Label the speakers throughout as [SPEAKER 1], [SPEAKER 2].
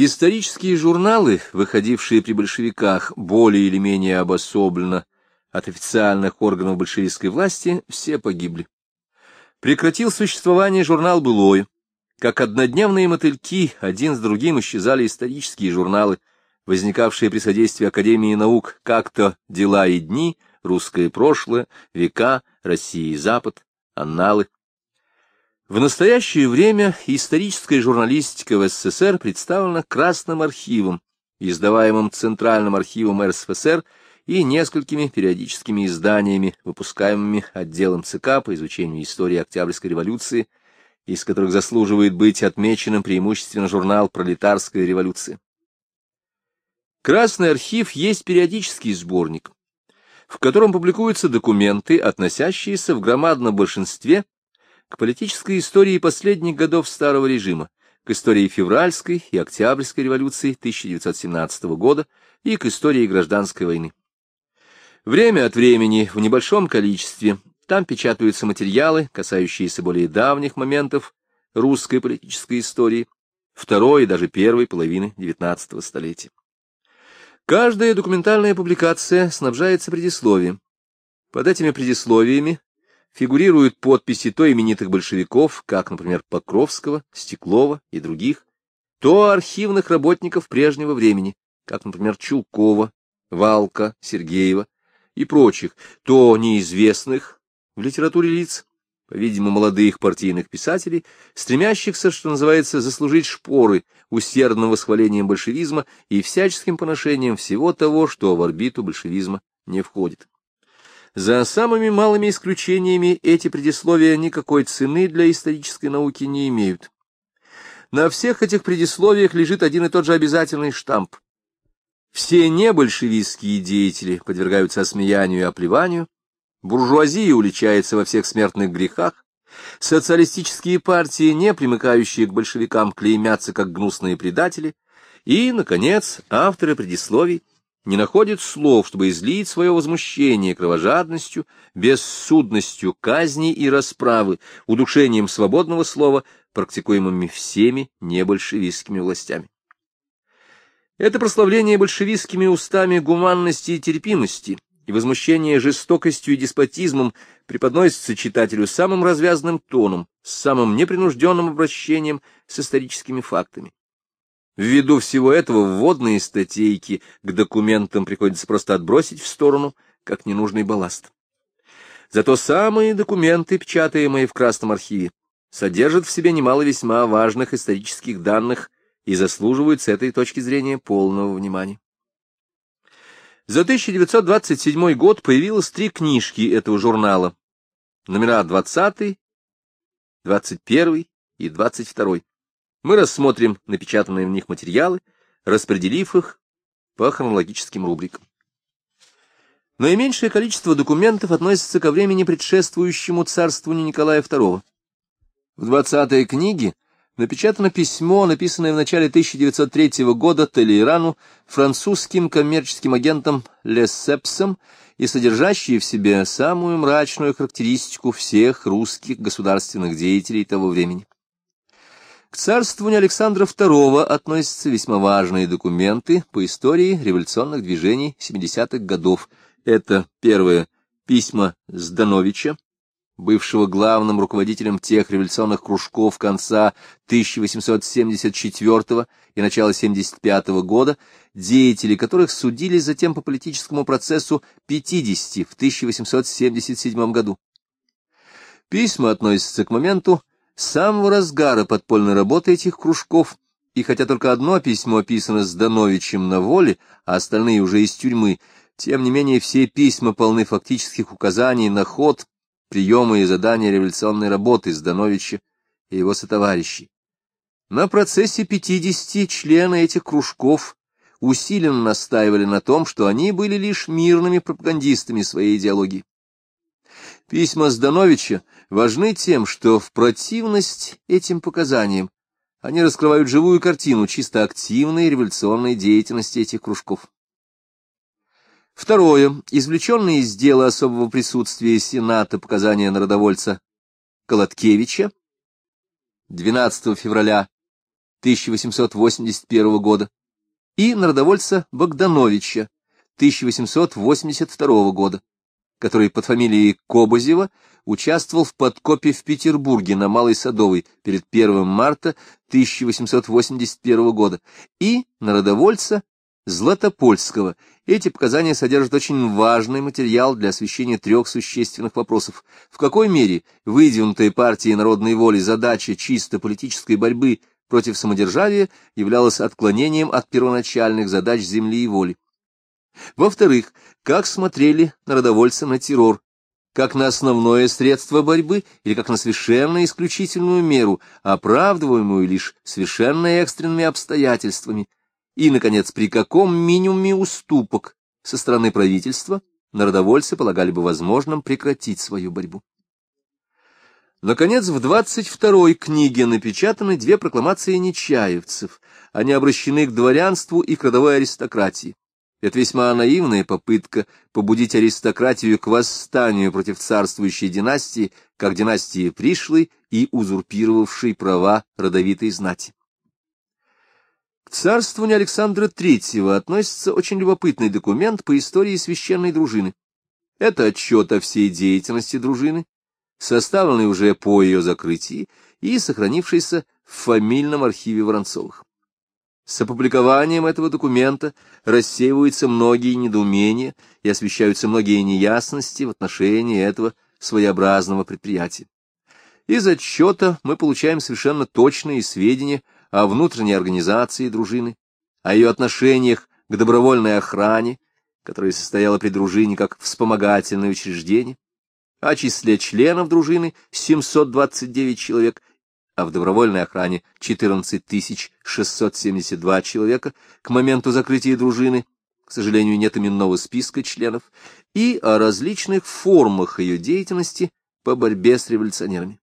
[SPEAKER 1] Исторические журналы, выходившие при большевиках более или менее обособленно от официальных органов большевистской власти, все погибли. Прекратил существование журнал «Былое». Как однодневные мотыльки, один с другим исчезали исторические журналы, возникавшие при содействии Академии наук «Как-то дела и дни», «Русское прошлое», «Века», «Россия и Запад», «Анналы». В настоящее время историческая журналистика в СССР представлена Красным архивом, издаваемым Центральным архивом РСФСР и несколькими периодическими изданиями, выпускаемыми отделом ЦК по изучению истории Октябрьской революции, из которых заслуживает быть отмеченным преимущественно журнал «Пролетарская революция». Красный архив есть периодический сборник, в котором публикуются документы, относящиеся в громадном большинстве к политической истории последних годов старого режима, к истории февральской и октябрьской революции 1917 года и к истории гражданской войны. Время от времени в небольшом количестве там печатаются материалы, касающиеся более давних моментов русской политической истории, второй и даже первой половины XIX столетия. Каждая документальная публикация снабжается предисловием. Под этими предисловиями фигурируют подписи то именитых большевиков, как, например, Покровского, Стеклова и других, то архивных работников прежнего времени, как, например, Чулкова, Валка, Сергеева и прочих, то неизвестных в литературе лиц, по-видимому, молодых партийных писателей, стремящихся, что называется, заслужить шпоры усердным восхвалением большевизма и всяческим поношением всего того, что в орбиту большевизма не входит. За самыми малыми исключениями эти предисловия никакой цены для исторической науки не имеют. На всех этих предисловиях лежит один и тот же обязательный штамп. Все небольшевистские деятели подвергаются осмеянию и оплеванию, буржуазия уличается во всех смертных грехах, социалистические партии, не примыкающие к большевикам, клеймятся как гнусные предатели, и, наконец, авторы предисловий не находит слов, чтобы излить свое возмущение кровожадностью, бессудностью казни и расправы, удушением свободного слова, практикуемыми всеми небольшевистскими властями. Это прославление большевистскими устами гуманности и терпимости и возмущение жестокостью и деспотизмом преподносится читателю самым развязным тоном, самым непринужденным обращением с историческими фактами. Ввиду всего этого вводные статейки к документам приходится просто отбросить в сторону, как ненужный балласт. Зато самые документы, печатаемые в Красном архиве, содержат в себе немало весьма важных исторических данных и заслуживают с этой точки зрения полного внимания. За 1927 год появилось три книжки этого журнала. Номера 20, 21 и 22 мы рассмотрим напечатанные в них материалы, распределив их по хронологическим рубрикам. Наименьшее количество документов относится ко времени предшествующему царствованию Николая II. В 20-й книге напечатано письмо, написанное в начале 1903 года Толейрану французским коммерческим агентом Лессепсом и содержащее в себе самую мрачную характеристику всех русских государственных деятелей того времени. К царствованию Александра II относятся весьма важные документы по истории революционных движений 70-х годов. Это, первое, письма Здановича, бывшего главным руководителем тех революционных кружков конца 1874 и начала 75 года, деятели которых судили затем по политическому процессу 50 в 1877 году. Письма относятся к моменту с самого разгара подпольной работы этих кружков, и хотя только одно письмо описано с Дановичем на воле, а остальные уже из тюрьмы, тем не менее все письма полны фактических указаний на ход, приемы и задания революционной работы Здановича и его сотоварищей. На процессе 50 члены этих кружков усиленно настаивали на том, что они были лишь мирными пропагандистами своей идеологии. Письма Здановича важны тем, что в противность этим показаниям они раскрывают живую картину чисто активной революционной деятельности этих кружков. Второе. Извлеченные из дела особого присутствия Сената показания народовольца Колоткевича 12 февраля 1881 года, и народовольца Богдановича 1882 года, который под фамилией Кобозева участвовал в подкопе в Петербурге на Малой Садовой перед 1 марта 1881 года, и народовольца Златопольского. Эти показания содержат очень важный материал для освещения трех существенных вопросов. В какой мере выдвинутая партией народной воли задача чисто политической борьбы против самодержавия являлась отклонением от первоначальных задач земли и воли. Во-вторых, как смотрели народовольцы на террор, как на основное средство борьбы или как на совершенно исключительную меру, оправдываемую лишь совершенно экстренными обстоятельствами, и, наконец, при каком минимуме уступок со стороны правительства народовольцы полагали бы возможным прекратить свою борьбу. Наконец, в 22-й книге напечатаны две прокламации нечаевцев. Они обращены к дворянству и к родовой аристократии. Это весьма наивная попытка побудить аристократию к восстанию против царствующей династии, как династии пришлой и узурпировавшей права родовитой знати. К царствованию Александра III относится очень любопытный документ по истории священной дружины. Это отчет о всей деятельности дружины, составленный уже по ее закрытии и сохранившийся в фамильном архиве Воронцовых. С опубликованием этого документа рассеиваются многие недоумения и освещаются многие неясности в отношении этого своеобразного предприятия. Из отчета мы получаем совершенно точные сведения о внутренней организации дружины, о ее отношениях к добровольной охране, которая состояла при дружине как вспомогательное учреждение, о числе членов дружины 729 человек а в добровольной охране 14 672 человека к моменту закрытия дружины, к сожалению, нет именного списка членов, и о различных формах ее деятельности по борьбе с революционерами.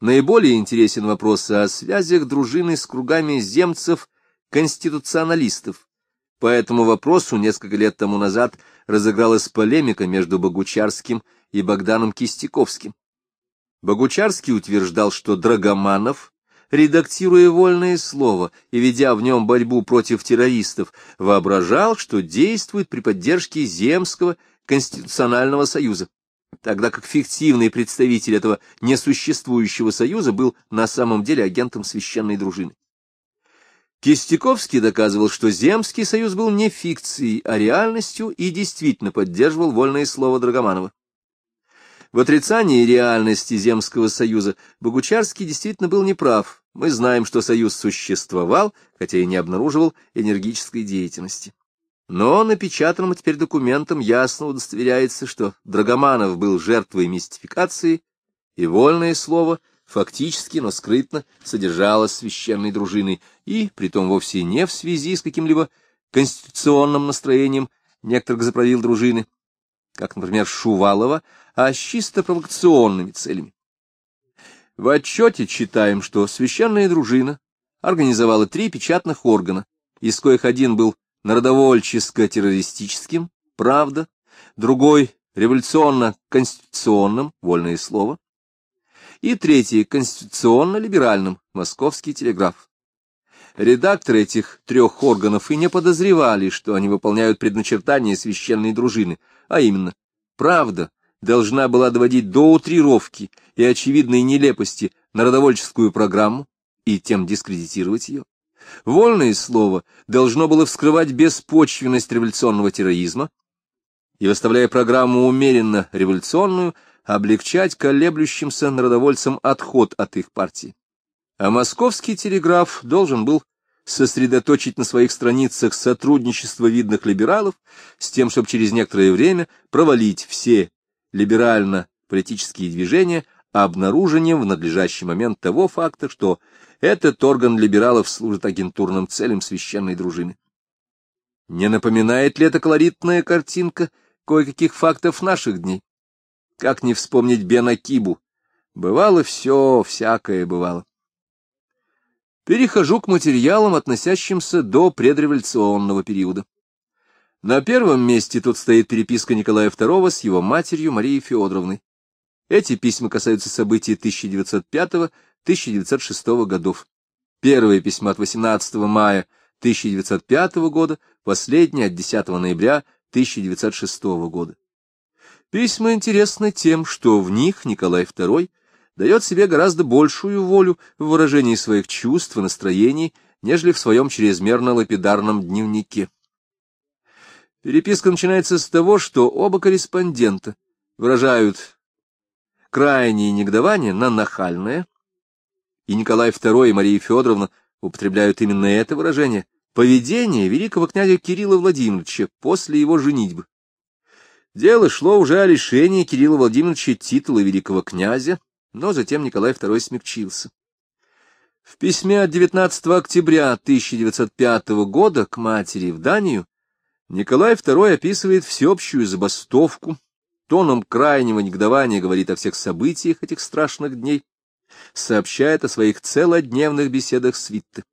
[SPEAKER 1] Наиболее интересен вопрос о связях дружины с кругами земцев-конституционалистов. По этому вопросу несколько лет тому назад разыгралась полемика между Богучарским и Богданом Кистяковским. Богучарский утверждал, что Драгоманов, редактируя вольное слово и ведя в нем борьбу против террористов, воображал, что действует при поддержке Земского конституционального союза, тогда как фиктивный представитель этого несуществующего союза был на самом деле агентом священной дружины. Кистяковский доказывал, что Земский союз был не фикцией, а реальностью и действительно поддерживал вольное слово Драгоманова. В отрицании реальности Земского союза Богучарский действительно был неправ. Мы знаем, что союз существовал, хотя и не обнаруживал энергической деятельности. Но напечатанным теперь документом ясно удостоверяется, что Драгоманов был жертвой мистификации, и вольное слово фактически, но скрытно содержалось священной дружиной, и, притом вовсе не в связи с каким-либо конституционным настроением некоторых заправил дружины, как, например, Шувалова, а с чисто провокационными целями. В отчете читаем, что священная дружина организовала три печатных органа, из коих один был народовольческо-террористическим, правда, другой — революционно-конституционным, вольное слово, и третий — конституционно-либеральным, московский телеграф. Редакторы этих трех органов и не подозревали, что они выполняют предначертание священной дружины, а именно, правда должна была доводить до утрировки и очевидной нелепости народовольческую программу и тем дискредитировать ее. Вольное слово должно было вскрывать беспочвенность революционного терроризма и, выставляя программу умеренно революционную, облегчать колеблющимся народовольцам отход от их партии. А московский телеграф должен был сосредоточить на своих страницах сотрудничество видных либералов с тем, чтобы через некоторое время провалить все либерально-политические движения обнаружением в надлежащий момент того факта, что этот орган либералов служит агентурным целям священной дружины. Не напоминает ли эта колоритная картинка кое-каких фактов наших дней? Как не вспомнить Бена Кибу? Бывало все, всякое бывало. Перехожу к материалам, относящимся до предреволюционного периода. На первом месте тут стоит переписка Николая II с его матерью Марией Федоровной. Эти письма касаются событий 1905-1906 годов. Первое письмо от 18 мая 1905 года, последнее от 10 ноября 1906 года. Письма интересны тем, что в них Николай II дает себе гораздо большую волю в выражении своих чувств и настроений, нежели в своем чрезмерно лапидарном дневнике. Переписка начинается с того, что оба корреспондента выражают крайнее негодование на нахальное, и Николай II и Мария Федоровна употребляют именно это выражение, поведение великого князя Кирилла Владимировича после его женитьбы. Дело шло уже о лишении Кирилла Владимировича титула великого князя, но затем Николай II смягчился. В письме от 19 октября 1905 года к матери в Данию Николай II описывает всеобщую забастовку, тоном крайнего негодования говорит о всех событиях этих страшных дней, сообщает о своих целодневных беседах с Витте.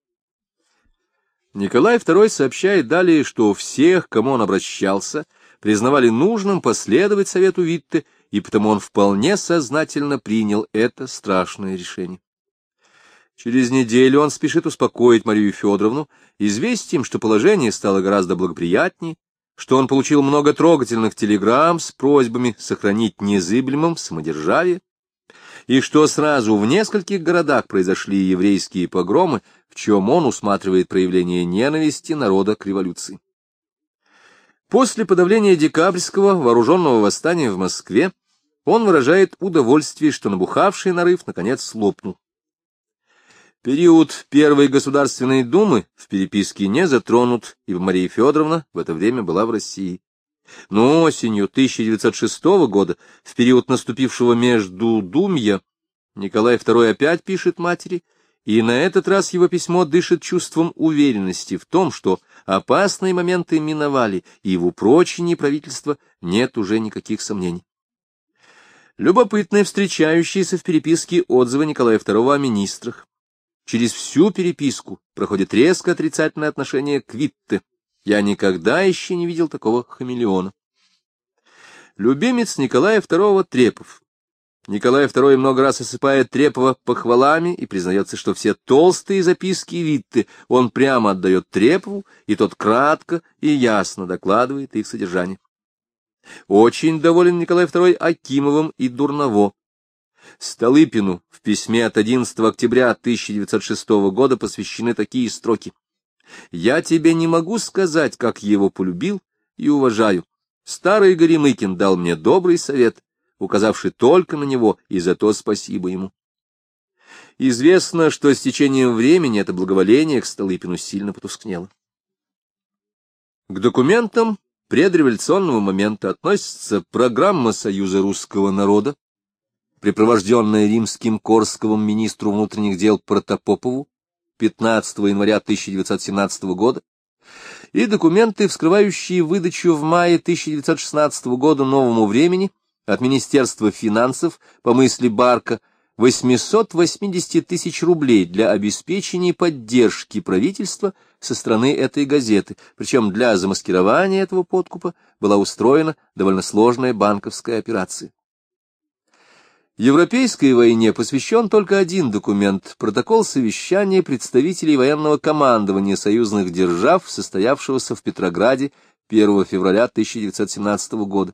[SPEAKER 1] Николай II сообщает далее, что всех, кому он обращался, признавали нужным последовать совету Витте, и потому он вполне сознательно принял это страшное решение. Через неделю он спешит успокоить Марию Федоровну известием, что положение стало гораздо благоприятнее, что он получил много трогательных телеграмм с просьбами сохранить незыблемым самодержавие, и что сразу в нескольких городах произошли еврейские погромы, в чем он усматривает проявление ненависти народа к революции. После подавления декабрьского вооруженного восстания в Москве он выражает удовольствие, что набухавший нарыв наконец лопнул. Период Первой Государственной Думы в переписке не затронут, ибо Мария Федоровна в это время была в России. Но осенью 1906 года, в период наступившего между Думья, Николай II опять пишет матери, и на этот раз его письмо дышит чувством уверенности в том, что опасные моменты миновали, и в упрочении правительства нет уже никаких сомнений. Любопытные встречающиеся в переписке отзывы Николая II о министрах, через всю переписку проходит резко отрицательное отношение к Витте. Я никогда еще не видел такого хамелеона. Любимец Николая II Трепов. Николай II много раз осыпает Трепова похвалами и признается, что все толстые записки Витте он прямо отдает Трепову, и тот кратко и ясно докладывает их содержание. Очень доволен Николай II Акимовым и Дурново, Столыпину в письме от 11 октября 1906 года посвящены такие строки. «Я тебе не могу сказать, как его полюбил и уважаю. Старый Горемыкин дал мне добрый совет, указавший только на него, и за то спасибо ему». Известно, что с течением времени это благоволение к Столыпину сильно потускнело. К документам предреволюционного момента относится программа Союза русского народа, припровожденная римским Корсковым министру внутренних дел Протопопову 15 января 1917 года, и документы, вскрывающие выдачу в мае 1916 года новому времени от Министерства финансов по мысли Барка 880 тысяч рублей для обеспечения поддержки правительства со стороны этой газеты, причем для замаскирования этого подкупа была устроена довольно сложная банковская операция. Европейской войне посвящен только один документ — протокол совещания представителей военного командования союзных держав, состоявшегося в Петрограде 1 февраля 1917 года.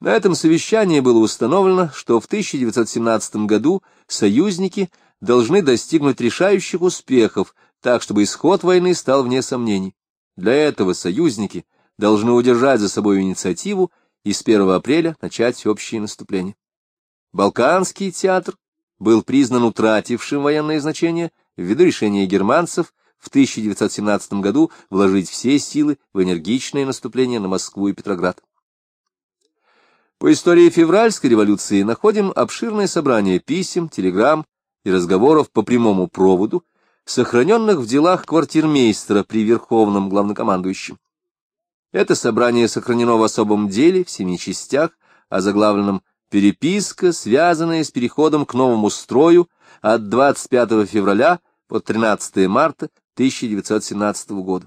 [SPEAKER 1] На этом совещании было установлено, что в 1917 году союзники должны достигнуть решающих успехов, так чтобы исход войны стал вне сомнений. Для этого союзники должны удержать за собой инициативу и с 1 апреля начать общее наступление. Балканский театр был признан утратившим военное значение ввиду решения германцев в 1917 году вложить все силы в энергичное наступление на Москву и Петроград. По истории февральской революции находим обширное собрание писем, телеграмм и разговоров по прямому проводу, сохраненных в делах квартирмейстера при Верховном главнокомандующем. Это собрание сохранено в особом деле в семи частях, озаглавленном Переписка, связанная с переходом к новому строю от 25 февраля по 13 марта 1917 года.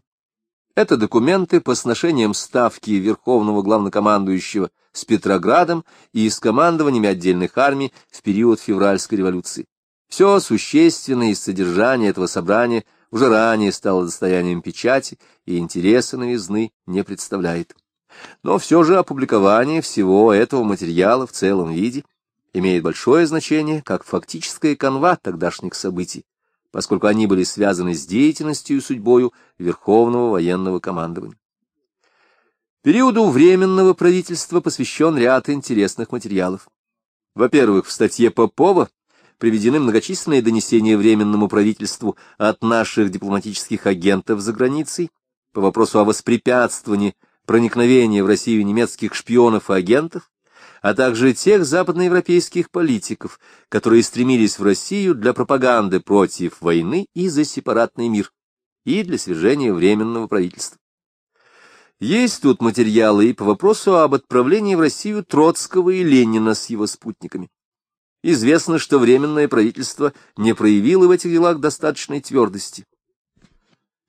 [SPEAKER 1] Это документы по сношениям ставки Верховного Главнокомандующего с Петроградом и с командованиями отдельных армий в период февральской революции. Все существенное из содержания этого собрания уже ранее стало достоянием печати и интереса новизны не представляет. Но все же опубликование всего этого материала в целом виде имеет большое значение как фактическая канва тогдашних событий, поскольку они были связаны с деятельностью и судьбою Верховного военного командования. Периоду Временного правительства посвящен ряд интересных материалов. Во-первых, в статье Попова приведены многочисленные донесения Временному правительству от наших дипломатических агентов за границей по вопросу о воспрепятствовании проникновения в Россию немецких шпионов и агентов, а также тех западноевропейских политиков, которые стремились в Россию для пропаганды против войны и за сепаратный мир, и для свержения Временного правительства. Есть тут материалы и по вопросу об отправлении в Россию Троцкого и Ленина с его спутниками. Известно, что Временное правительство не проявило в этих делах достаточной твердости.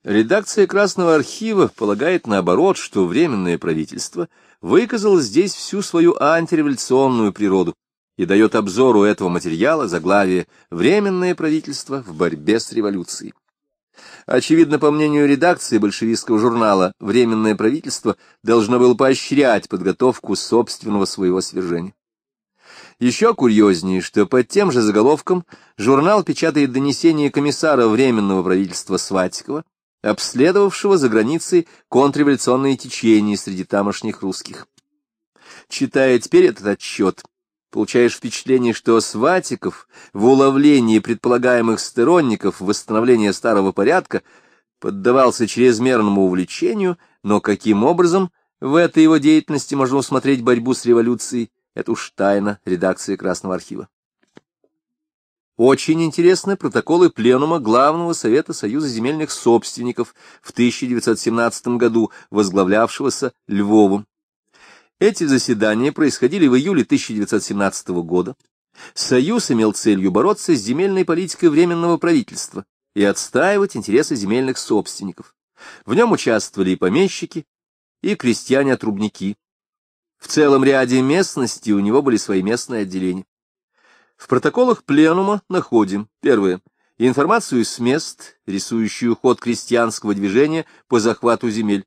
[SPEAKER 1] Редакция Красного архива полагает наоборот, что Временное правительство выказало здесь всю свою антиреволюционную природу и дает обзору этого материала заглавие «Временное правительство в борьбе с революцией». Очевидно, по мнению редакции большевистского журнала, Временное правительство должно было поощрять подготовку собственного своего свержения. Еще курьезнее, что под тем же заголовком журнал печатает донесение комиссара Временного правительства Сватикова, обследовавшего за границей контрреволюционные течения среди тамошних русских. Читая теперь этот отчет, получаешь впечатление, что Сватиков в уловлении предполагаемых сторонников восстановления старого порядка поддавался чрезмерному увлечению, но каким образом в этой его деятельности можно усмотреть борьбу с революцией, это уж тайна редакции Красного архива. Очень интересны протоколы Пленума Главного Совета Союза земельных собственников в 1917 году, возглавлявшегося Львовым. Эти заседания происходили в июле 1917 года. Союз имел целью бороться с земельной политикой Временного правительства и отстаивать интересы земельных собственников. В нем участвовали и помещики, и крестьяне-отрубники, в целом ряде местностей у него были свои местные отделения. В протоколах пленума находим, первое, информацию с мест, рисующую ход крестьянского движения по захвату земель.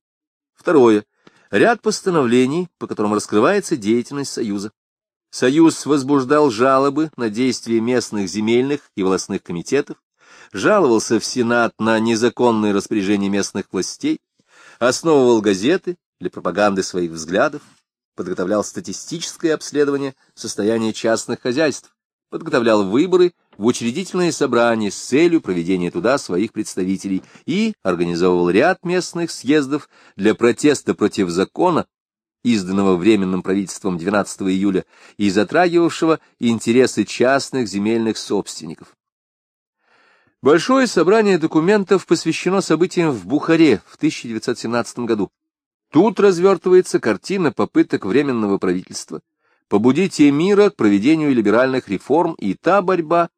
[SPEAKER 1] Второе, ряд постановлений, по которым раскрывается деятельность Союза. Союз возбуждал жалобы на действия местных земельных и волостных комитетов, жаловался в Сенат на незаконные распоряжения местных властей, основывал газеты для пропаганды своих взглядов, подготовлял статистическое обследование состояния частных хозяйств, подготовлял выборы в учредительные собрания с целью проведения туда своих представителей и организовывал ряд местных съездов для протеста против закона, изданного Временным правительством 12 июля и затрагивавшего интересы частных земельных собственников. Большое собрание документов посвящено событиям в Бухаре в 1917 году. Тут развертывается картина попыток Временного правительства побудить эмира к проведению либеральных реформ и та борьба,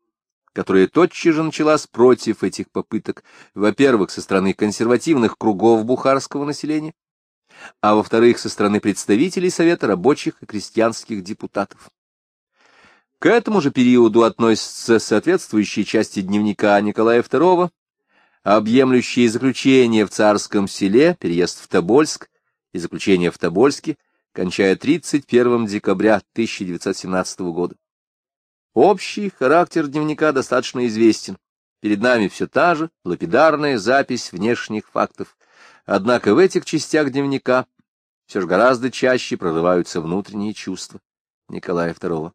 [SPEAKER 1] которая тотчас же началась против этих попыток, во-первых, со стороны консервативных кругов бухарского населения, а во-вторых, со стороны представителей Совета рабочих и крестьянских депутатов. К этому же периоду относятся соответствующие части дневника Николая II, объемлющие заключение в царском селе, переезд в Тобольск, и заключение в Тобольске, кончая 31 декабря 1917 года. Общий характер дневника достаточно известен. Перед нами все та же лапидарная запись внешних фактов. Однако в этих частях дневника все же гораздо чаще прорываются внутренние чувства Николая II.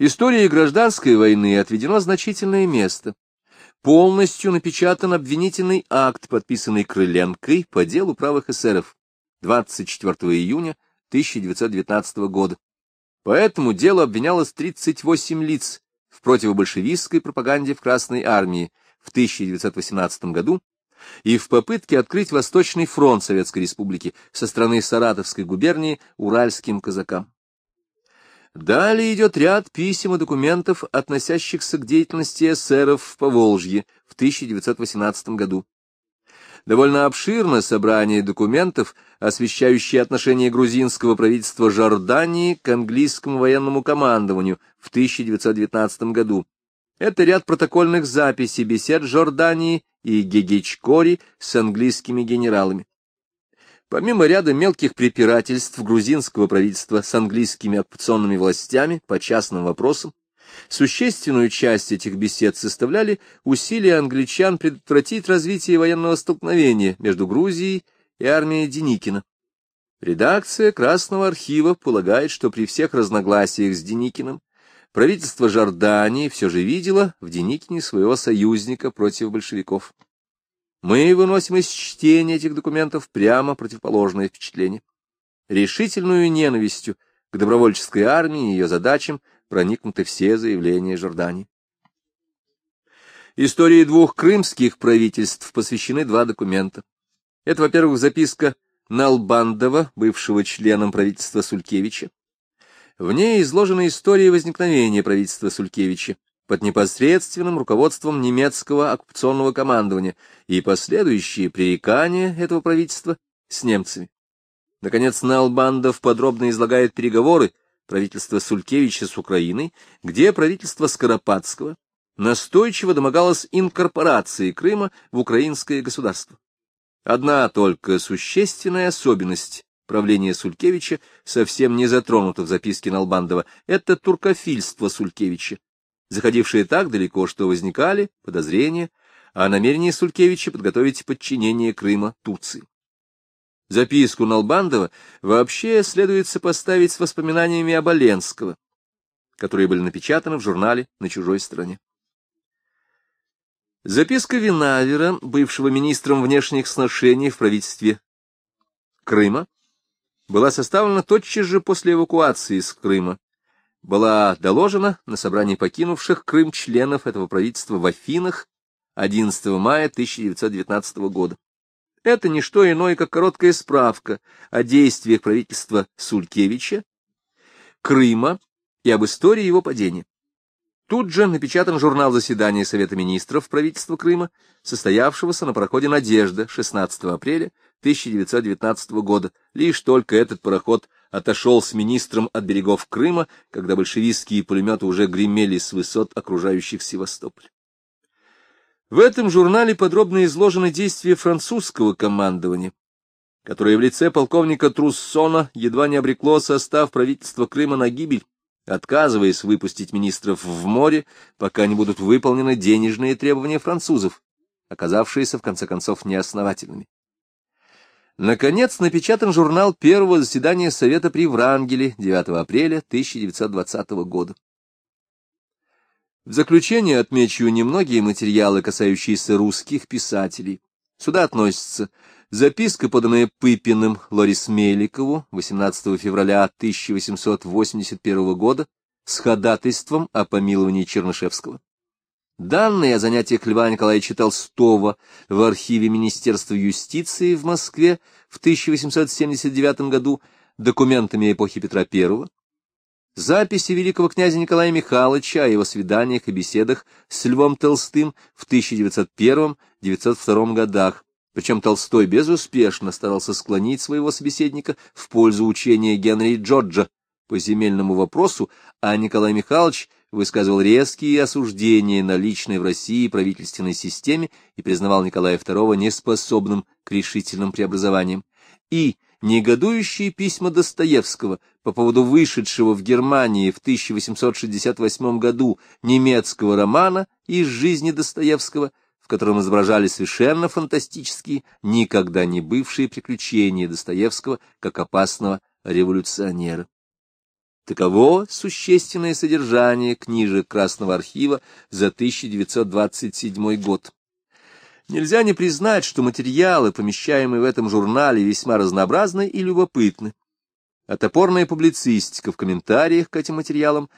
[SPEAKER 1] Истории гражданской войны отведено значительное место полностью напечатан обвинительный акт, подписанный Крыленкой по делу правых эсеров 24 июня 1919 года. По этому делу обвинялось 38 лиц в противобольшевистской пропаганде в Красной армии в 1918 году и в попытке открыть Восточный фронт Советской Республики со стороны Саратовской губернии уральским казакам. Далее идет ряд писем и документов, относящихся к деятельности эсеров в Поволжье в 1918 году. Довольно обширно собрание документов, освещающие отношение грузинского правительства Жордании к английскому военному командованию в 1919 году, Это ряд протокольных записей бесед Жордании и Гегичкори с английскими генералами. Помимо ряда мелких препирательств грузинского правительства с английскими оккупационными властями по частным вопросам, существенную часть этих бесед составляли усилия англичан предотвратить развитие военного столкновения между Грузией и армией Деникина. Редакция Красного архива полагает, что при всех разногласиях с Деникиным правительство Жордании все же видело в Деникине своего союзника против большевиков. Мы выносим из чтения этих документов прямо противоположное впечатление. Решительную ненавистью к добровольческой армии и ее задачам проникнуты все заявления Жордании. Истории двух крымских правительств посвящены два документа. Это, во-первых, записка Налбандова, бывшего членом правительства Сулькевича. В ней изложена история возникновения правительства Сулькевича, под непосредственным руководством немецкого оккупационного командования и последующие пререкания этого правительства с немцами. Наконец, Налбандов подробно излагает переговоры правительства Сулькевича с Украиной, где правительство Скоропадского настойчиво домогалось инкорпорации Крыма в украинское государство. Одна только существенная особенность правления Сулькевича совсем не затронута в записке Налбандова — это туркофильство Сулькевича, заходившие так далеко, что возникали подозрения о намерении Сулькевича подготовить подчинение Крыма Турции. Записку Налбандова вообще следует сопоставить с воспоминаниями Оболенского, которые были напечатаны в журнале «На чужой стороне». Записка Винавера, бывшего министром внешних сношений в правительстве Крыма, была составлена тотчас же после эвакуации из Крыма была доложена на собрании покинувших Крым членов этого правительства в Афинах 11 мая 1919 года. Это не что иное, как короткая справка о действиях правительства Сулькевича, Крыма и об истории его падения. Тут же напечатан журнал заседания Совета министров правительства Крыма, состоявшегося на пароходе «Надежда» 16 апреля 1919 года. Лишь только этот пароход отошел с министром от берегов Крыма, когда большевистские пулеметы уже гремели с высот окружающих Севастополь. В этом журнале подробно изложены действия французского командования, которое в лице полковника Труссона едва не обрекло состав правительства Крыма на гибель, отказываясь выпустить министров в море, пока не будут выполнены денежные требования французов, оказавшиеся в конце концов неосновательными. Наконец, напечатан журнал первого заседания Совета при Врангеле 9 апреля 1920 года. В заключение отмечу немногие материалы, касающиеся русских писателей. Сюда относятся записка, поданная Пыпиным Лорис Меликову 18 февраля 1881 года с ходатайством о помиловании Чернышевского. Данные о занятиях Льва Николаевича Толстого в архиве Министерства юстиции в Москве в 1879 году документами эпохи Петра I, записи великого князя Николая Михайловича о его свиданиях и беседах с Львом Толстым в 1901-1902 годах, причем Толстой безуспешно старался склонить своего собеседника в пользу учения Генри Джорджа по земельному вопросу, а Николай Михайлович — высказывал резкие осуждения на личной в России правительственной системе и признавал Николая II неспособным к решительным преобразованиям, и негодующие письма Достоевского по поводу вышедшего в Германии в 1868 году немецкого романа из жизни Достоевского, в котором изображали совершенно фантастические, никогда не бывшие приключения Достоевского как опасного революционера. Таково существенное содержание книжек Красного архива за 1927 год. Нельзя не признать, что материалы, помещаемые в этом журнале, весьма разнообразны и любопытны. А топорная публицистика в комментариях к этим материалам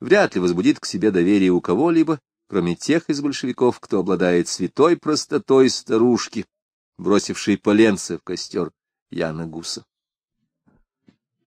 [SPEAKER 1] вряд ли возбудит к себе доверие у кого-либо, кроме тех из большевиков, кто обладает святой простотой старушки, бросившей поленца в костер Яна Гуса.